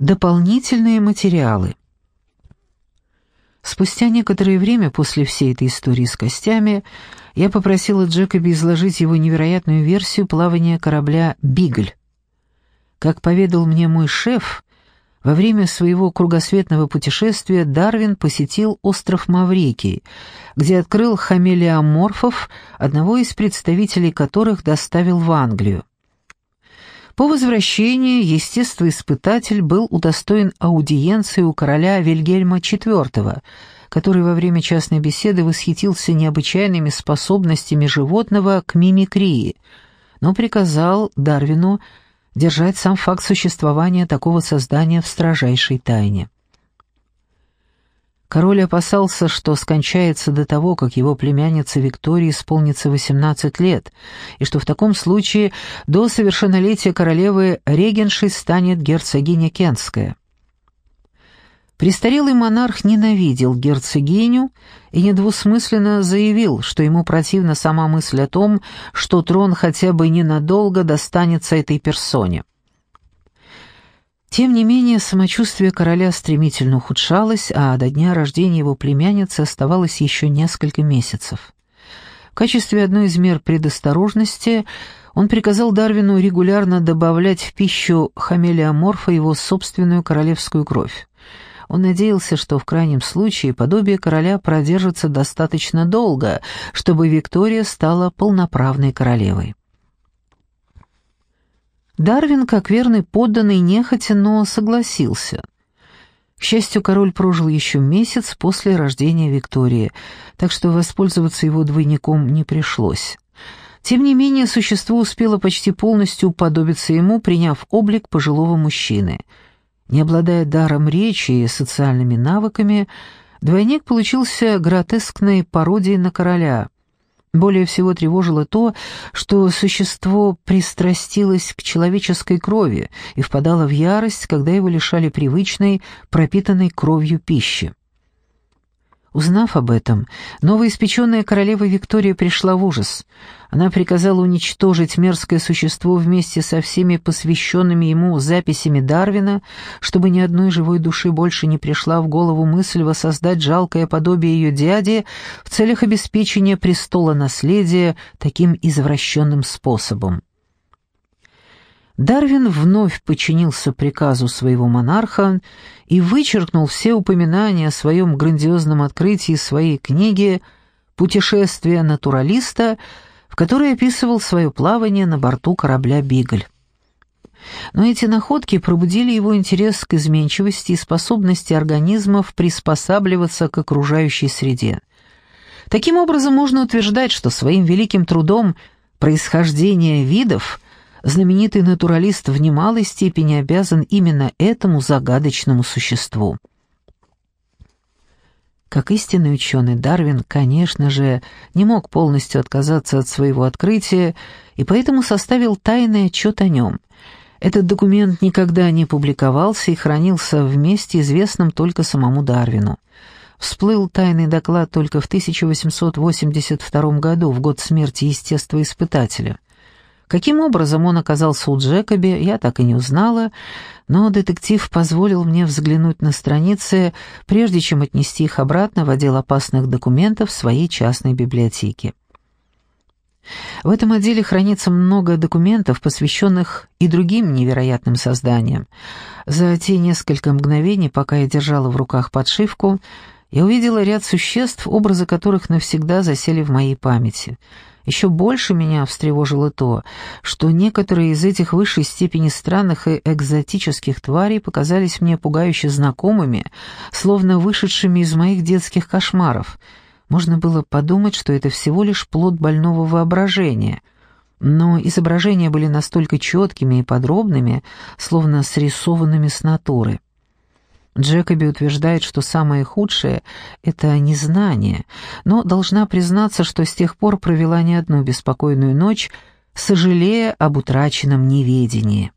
Дополнительные материалы. Спустя некоторое время после всей этой истории с костями я попросила Джекоби изложить его невероятную версию плавания корабля «Бигль». Как поведал мне мой шеф, во время своего кругосветного путешествия Дарвин посетил остров Маврикий, где открыл хамелеоморфов, одного из представителей которых доставил в Англию. По возвращении естествоиспытатель был удостоен аудиенции у короля Вильгельма IV, который во время частной беседы восхитился необычайными способностями животного к мимикрии, но приказал Дарвину держать сам факт существования такого создания в строжайшей тайне. Король опасался, что скончается до того, как его племяннице Виктории исполнится 18 лет, и что в таком случае до совершеннолетия королевы регеншей станет герцогиня Кентская. Престарелый монарх ненавидел герцогиню и недвусмысленно заявил, что ему противна сама мысль о том, что трон хотя бы ненадолго достанется этой персоне. Тем не менее, самочувствие короля стремительно ухудшалось, а до дня рождения его племянницы оставалось еще несколько месяцев. В качестве одной из мер предосторожности он приказал Дарвину регулярно добавлять в пищу хамелеоморфа его собственную королевскую кровь. Он надеялся, что в крайнем случае подобие короля продержится достаточно долго, чтобы Виктория стала полноправной королевой. Дарвин, как верный подданный, нехотя, но согласился. К счастью, король прожил еще месяц после рождения Виктории, так что воспользоваться его двойником не пришлось. Тем не менее, существо успело почти полностью уподобиться ему, приняв облик пожилого мужчины — не обладая даром речи и социальными навыками, двойник получился гротескной пародией на короля. Более всего тревожило то, что существо пристрастилось к человеческой крови и впадало в ярость, когда его лишали привычной, пропитанной кровью пищи. Узнав об этом, новоиспеченная королева Виктория пришла в ужас. Она приказала уничтожить мерзкое существо вместе со всеми посвященными ему записями Дарвина, чтобы ни одной живой души больше не пришла в голову мысль воссоздать жалкое подобие ее дяди в целях обеспечения престола наследия таким извращенным способом. Дарвин вновь подчинился приказу своего монарха и вычеркнул все упоминания о своем грандиозном открытии своей книги «Путешествие натуралиста», в которой описывал свое плавание на борту корабля «Бигль». Но эти находки пробудили его интерес к изменчивости и способности организмов приспосабливаться к окружающей среде. Таким образом, можно утверждать, что своим великим трудом происхождения видов – знаменитый натуралист в немалой степени обязан именно этому загадочному существу. Как истинный ученый, Дарвин, конечно же, не мог полностью отказаться от своего открытия и поэтому составил тайный отчет о нем. Этот документ никогда не публиковался и хранился в месте, известном только самому Дарвину. Всплыл тайный доклад только в 1882 году, в год смерти естествоиспытателя. Каким образом он оказался у Джекоби, я так и не узнала, но детектив позволил мне взглянуть на страницы, прежде чем отнести их обратно в отдел опасных документов своей частной библиотеки. В этом отделе хранится много документов, посвященных и другим невероятным созданиям. За те несколько мгновений, пока я держала в руках подшивку, я увидела ряд существ, образы которых навсегда засели в моей памяти — еще больше меня встревожило то, что некоторые из этих высшей степени странных и экзотических тварей показались мне пугающе знакомыми, словно вышедшими из моих детских кошмаров. Можно было подумать, что это всего лишь плод больного воображения. Но изображения были настолько четкими и подробными, словно срисованными с натуры. Джекоби утверждает, что самое худшее — это незнание, но должна признаться, что с тех пор провела не одну беспокойную ночь, сожалея об утраченном неведении.